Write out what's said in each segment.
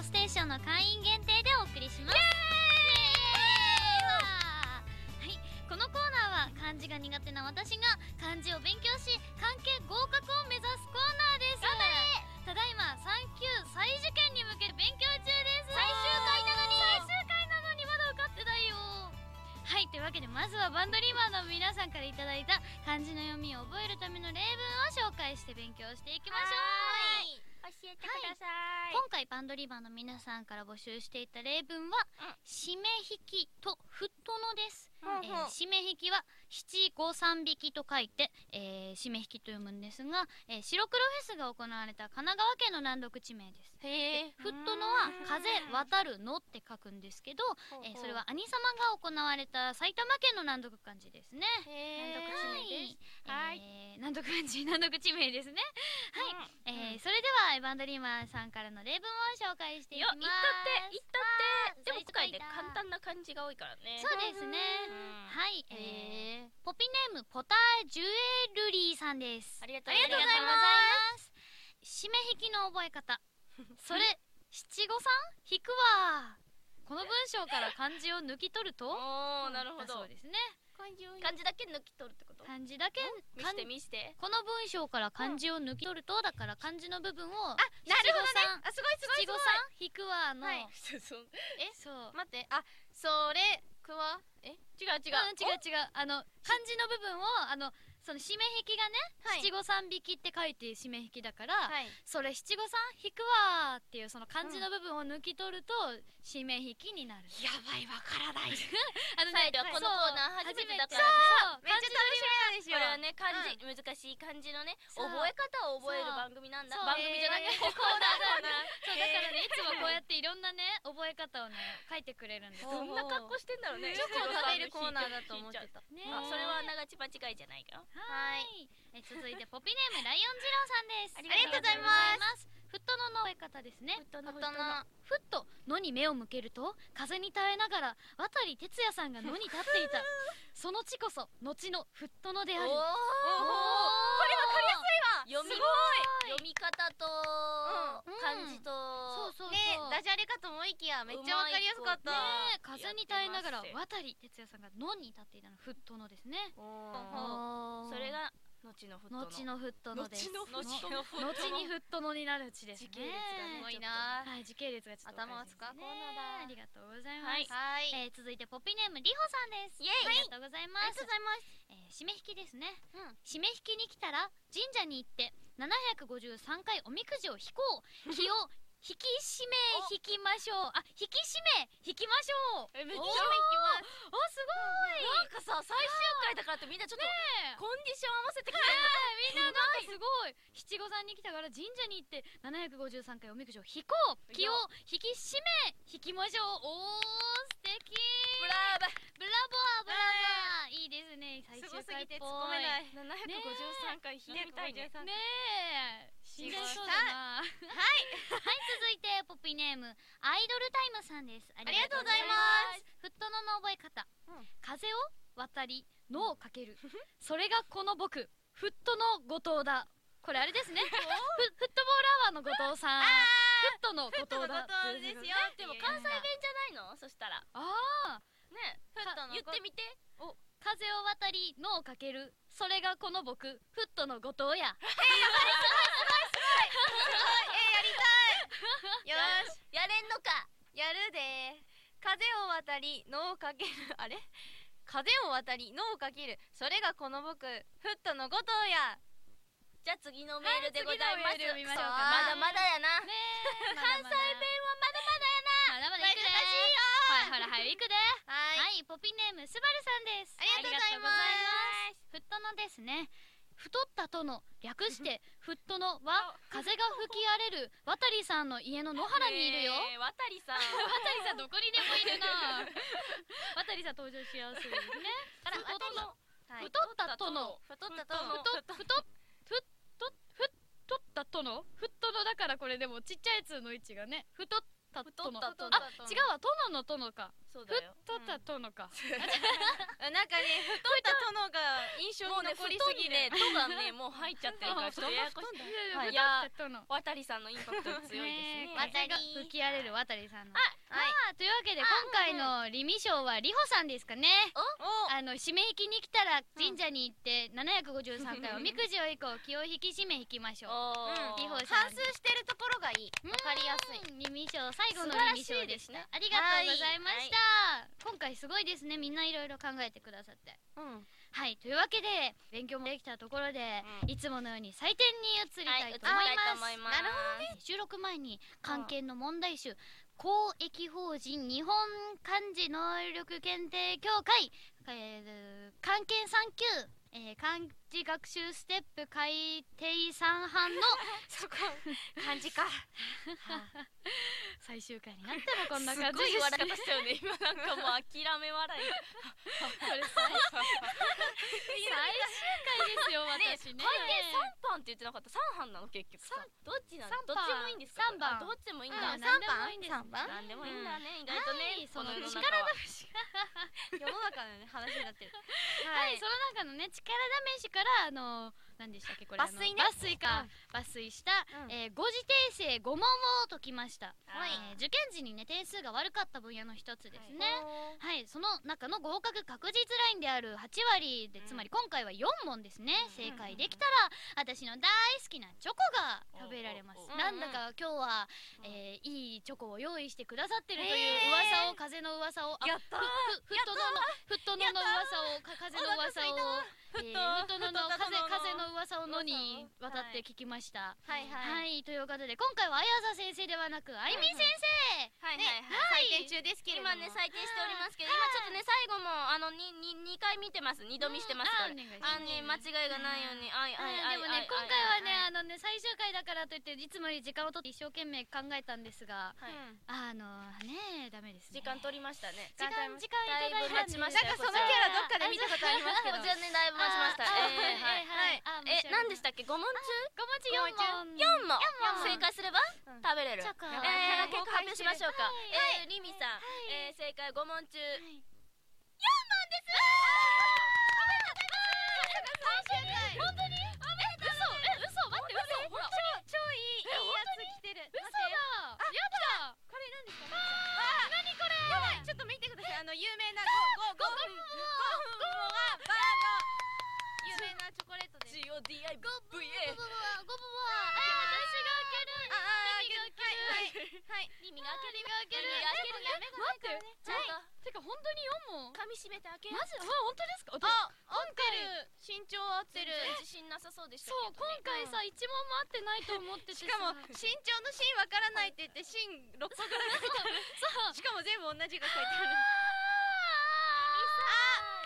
トステーションの会員限定でお送りします。はいこのコーナーは漢字が苦手な私が漢字を勉強し関係合格を目指すコーナーです。ただいま3級再受験に向けて勉強中です。最終回なのに最終回なのにまだ受かってないよ。はいというわけでまずはバンドリバーの皆さんからいただいた漢字の読みを覚えるための例文を紹介して勉強していきましょう。教えてください、今回バンドリバーの皆さんから募集していた例文はうん「締め引き」と「フットの」です、えー締め引きは七五三匹と書いて、えー締め引きと読むんですが、えー白黒フェスが行われた神奈川県の難読地名です。へえフットのは風渡るのって書くんですけど、えーそれは兄様が行われた埼玉県の難読漢字ですね。へ難読地名です。はい。えー難読漢字 難読地名ですね。はい、えーそれではエバンドリーマーさんからの例文を紹介していきます。いったって言ったって。でも今回ね簡単な漢字が多いからね。そうですね。うんはい、えーポピネームポタージュエルリーさんです。ありがとうございます。締め引きの覚え方。それ七五三？引くわこの文章から漢字を抜き取ると？おおなるほだそどうですね。漢字だけ抜き取るってこと？漢字だけ？見漢して見して。この文章から漢字を抜き取るとだから漢字の部分をああすごいすごいすごい。七五三？引くわの、はい。えそう。待って。あそれくわえ？違う違う。うん、違う違う。あの漢字の部分をあのその締め引きがね、はい。七五三匹って書いて締め引きだから、はい。それ七五三引くわーっていうその漢字の部分を抜き取ると締め引きになる、やばいわからない。あの再度このコーナー初めてだからそうめっちゃ楽しね漢字、難しい漢字のね覚え方を覚える番組なんだ。番組じゃなくてえー。コーナーだな そうだからねいつもこうやっていろんなね覚え方をね書いてくれるんですどんな格好してんだろうね。チョコを食べるコーナーだと思ってた。ねあそれはあながち間違いじゃないか。よはい。え続いてポピネームライオン二郎さんです。ありがとうございます。すフットのの覚え方ですね。フットのフットのに目を向けると風に耐えながら渡哲也さんが野に立っていた。その地こそ後のフットのである。おー。これわかりやすいわ。読みすごい。読み方とうん。漢字と。そうそうそう。ねダジャレかと思いきやめっちゃわかりやすかった。ねえ風に耐えながら渡哲也さんが野に立っていたのフットのですね。それが後のフットの。後のフットのです。後にフットのになる地ですね。時系列がねすごいな。はい時系列がちょっと頭を使うコーナーだ。ありがとうございます、はい。はいえー続いてポピネームリホさんです。イエイ。ありがとうございます。ありがとうございます。えー締め引きですね、うん。締め引きに来たら神社に行って753回おみくじを引こう。気を 引き締め引きましょう。あ引き締め引きましょう。えめっちゃ引きます。おすごいなんかさ最終回だからってみんなちょっとコンディション合わせてきてみんななんかすごい。七五三に来たから神社に行って753回おみくじを引こう。気を引き締め。引きましょうおー素敵。ブラー。バブラボーブラボー。いいですね最す終ごすぎて回っぽい突っ込めない。753回引いてみたいね。753ねえ。死んじゃいそうだな。はい。続いてポピネームアイドルタイムさんです。ありがとうございます。フットノの覚え方、うん。風を渡りのをかける。それがこの僕。フットの後藤だ。これあれですね。フフットボールアワーの後藤さん。フットの後藤だ。ですよでも関西弁じゃないの？そしたら。ああねフットの言ってみて。風を渡りのをかける。それがこの僕。フットの後藤や。よし。やれんのか。やるで風を渡り野をかける。あれ？風を渡り野をかける。それがこの僕フットの後藤や。じゃあ次のメールでございます。はいまだまだやな。ねえ関西弁はまだまだやな。まだまだ行くで難しいよはいほらはい行くで。はい。はい、ポピネームスバルさんです。ありがとうございます。ありがとうございます。フットのですね太ったとの略してフットのは風が吹き荒れる渡さんの家の野原にいるよ。ねえ渡さん。渡さんどこにでもいるな。渡さん登場しやすいですね。太ったとの太ったと太太っ太っ太っ。太っ太ったとのフットのだからこれでもちっちゃいやつの位置がね太ったとの。太ったとあ違うわ殿の殿かそうだよ。太った殿か。なんかね太った殿が印象もうねに残りすぎてね「と」がねもう入っちゃってるからちょっとややこしい。太いやった殿渡りさんのインパクト強いですね。風が吹き荒れる渡さんの。はい。あというわけで今回のリミ賞はリホさんですかね。おあの締め引きに来たら神社に行って753回おみくじを以降気を引き締め引きましょう。おーリホさん。反数してるところがいい。わかりやすい。うんリミ賞最後のリミ賞でした。ありがとうございました、今回すごいですね。みんないろいろ考えてくださって。うん。はいというわけで勉強もできたところで、うん。いつものように採点に移りたはいと思います,、たいと思います。なるほどね。収録前に関係の問題集公益法人日本漢字能力検定協会、えー、関係3級、えー、漢字学習ステップ改定三班の そこ漢字か。最終回になったらこんなす感じ。ごいでした笑い方したよね。今なんかもう諦め笑い。これ最最終回ですよね私ね。回転三班って言ってなかった？三班なの結局。三どっちなの三どっちもいいんですか？三番あどっちもいいんだ。うん三何でもいいんです。三番なんでもいいんだね意外とね。はいその力試し。世の中のね話になってる。はい、その中のね力試しかからあの何でしたっけ？これ抜粋ね。抜粋か、抜粋した、うん。えー誤字訂正5問を解きました、はい。えー受験時にね点数が悪かった分野の一つですね。はい、その中の合格確実ラインである8割で、うん。つまり今回は4問ですね、うん。正解できたら私の大好きなチョコが食べられます。なんだか今日は、えーいいチョコを用意してくださってるというえー。噂を、風の噂をあやったふふふっとののふっとのの噂をか風の噂をえー、ふっとのの風風の噂をのに渡って聞きました。はいは、はいいということで今回は綾瀬先生ではなくあいみ先生、はいはいねはい。採点中ですけれども。今ね採点しておりますけど今ちょっとね最後もあのにに二回見てます。二度見してます。これあね間違いがないように。あいあいでもね今回はねあのね最終回だからといっていつもより時間を取って一生懸命考えたんですがはい。あのねダメですね。時間取りましたね。時間時間い。ただいたなんかそのキャラどっかで見たことありますけどだいぶ待ちましたでしたっけ？五問中ごもち四問四問問正解すればうん。食べれる。えー結果発表しましょうか。はい。えーリミさん。えー正解五問中。はい。本当に？え嘘。え嘘。待って嘘。ほら。超いいいいやつ来てる。嘘。だやだこれ何ですか？あー。何これ？やばい。ちょっと見てください。あの有名なゴゴゴゴゴがバーの有名なチョコレートです GODIVA ゴブワゴブワえ私が開ける。ああリミが開けるはいリミが開けるリミが開けるリミが開けるやめ待ってちゃんとてか本当に4問噛み締めて開けマジ本当ですかあ合ってる身長合ってる自信なさそうでしたそうけどね今回さ一問も合ってないと思っててしかも身長の芯わからないって言って芯6個ぐらい書いてあるそうしかも全部同じが書いてあるあ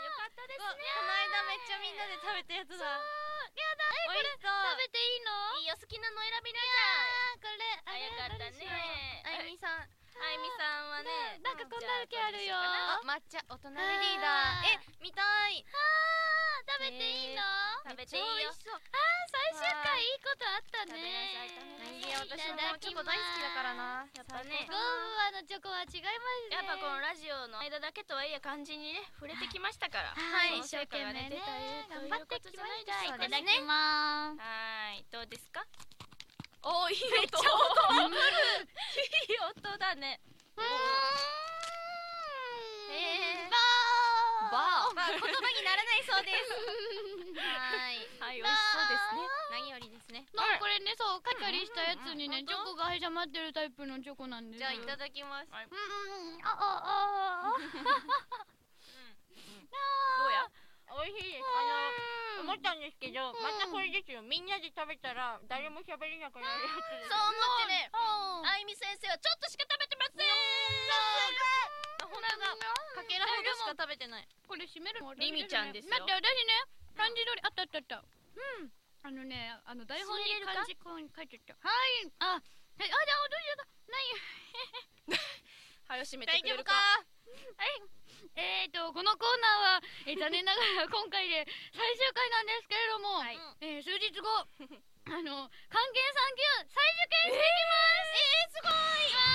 よかったですこの間めっちゃみんなで食べたやつだやだえこれ美味しそう。食べていいの？いいよ好きなの選びなあーこれあよかったね。あゆみさんあゆみさんはねなんかこんなだけあるよ。あ抹茶大人リーダー。え見たい。あー食べていいの？食べていいよことあったね。食べなさい食べなさい私もチョコ大好きだからな。やっぱね。ゴーワのチョコは違いますね。やっぱこのラジオの間だけとはいえ漢字にね触れてきましたから。はい、一生懸命ね。頑張ってきました。いただきます。はい。どうですか？おーいい 音。いい音だね。うーん。えー。バー。バー。まあ言葉にならないそうですはいはい美味しそうですね何よりですねなんかこれね、そう、カリカリしたやつにね、うんチョコが挟まってるタイプのチョコなんですよ。じゃあいただきますはいうん、あ、あ、あ、どうや美味しいですあ思ったんですけどまたこれですよみんなで食べたら誰も喋れなくなるやつですそう思ってねああゆみ先生はちょっとしか食べてませんあ本当だかけらほどしか食べてないこれ閉めるのリミちゃんですよ待って、私ね、漢字通り、あったあったあった。うん。あのね、あの台本に漢字こうに書いてた。はい。あ、はい、あ、じゃあ、どうしようない。はよ閉めてくれるか？はい。えーと、このコーナーは、えー残念ながら今回で最終回なんですけれども、はいえー数日後、あの、関係3級再受験してきますえー、すごい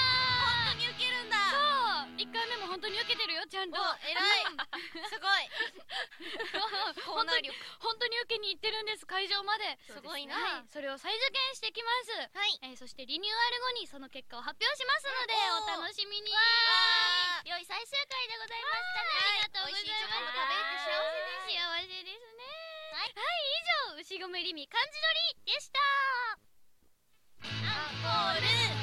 るんだそう1回目も本当当に受けてるよちゃんと。お偉い。すごい。本当に本当に受けに行ってるんです会場まで。すごいなはい。それを再受験してきます。はい。えーそしてリニューアル後にその結果を発表しますのでうんお楽しみに。わ良い最終回でございましたね。ありがとうございます。美味しいチョコも食べれて幸せです幸せですね。はい、以上牛込りみ漢字取りでした。アンコール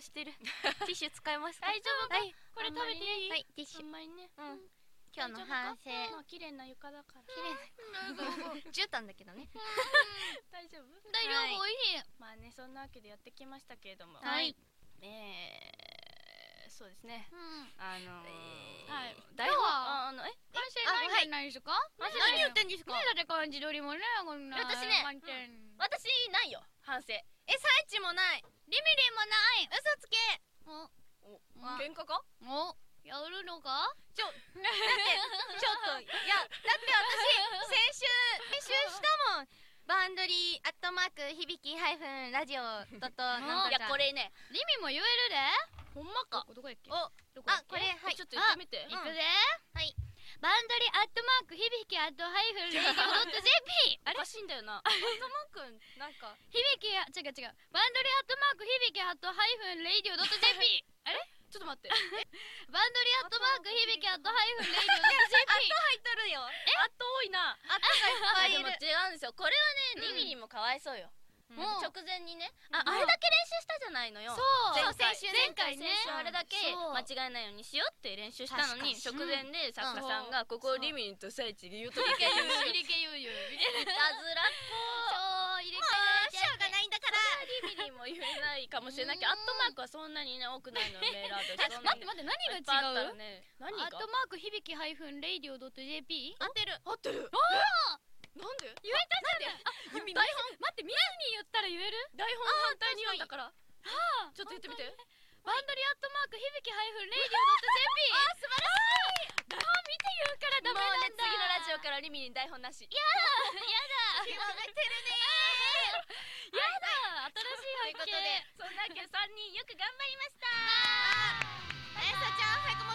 してる。ティッシュ使いますか？大丈夫か？はい。これ食べていい？はいティッシュ。あんまりね。うん。今日の反省。まあ綺麗な床だから。綺麗な。絨毯だけどね。大丈夫？大丈夫？い。まあねそんなわけでやってきましたけれども。はい。え。ーそうですね。うん。あのーえーはい。今台本ああのえ？反省なじゃないですか？マジ何言ってんですか？ねだって漢字取りもねこんな私ね私ないよ。反省えサイチもない。リミリンもない。嘘つけ。お。お。あ喧嘩か？お。やるのか？ちょ。だってちょっと。いやだって私先週先週したもん。バンドリーアットマーク響きハイフンラジオドットなんいとか。やこれね。リミも言えるで。ほんまか？どこやっけ？おあこれはい。ちょっと言ってみて。うん。いくぜ。はいバンドリアットマーク響きアットハイフンレイディオドット JP あれ？おかしいんだよな。頭くんなんか。響きや違う違う。バンドリアットマーク響きアットハイフンレイディオドット JP あれ？ちょっと待って。バンドリアットマーク響きアットハイフンレイディオドット JP 入っとるよ あっと多いな。あったがいっぱいいでもる違うんですよ。これはねリミリンもかわいそうよもう直前にねああれだけ練習したじゃないのよ。そう。前回先週前回ね。あれだけ間違えないようにしようって練習したのに確直前で作家さんがここリミンと聖地で言うといける入れけ言う。よみたいないたずらっそう入れもう。しょうがないんだから。子リミリンも言えないかもしれないけどアットマークはそんなにね多くないのメールアドレス待って待って何が違う？何アッがトマーク響きハイフンレイディオドット JP 合ってる。合ってる。あなんで？言えたじゃんあ台本。待って見ずに言ったら言える？台本反対に読んだから。ちょっと言ってみて。バンドリアットマーク響きハイフンレイディオドット JP あ素晴らしい。台本見て言うからダメなんだ。次のラジオからリミリン台本なし。やだ。広めてるねやだ。新しい発見。ということで。そんなわけで3人よく頑張りました。あやさちゃん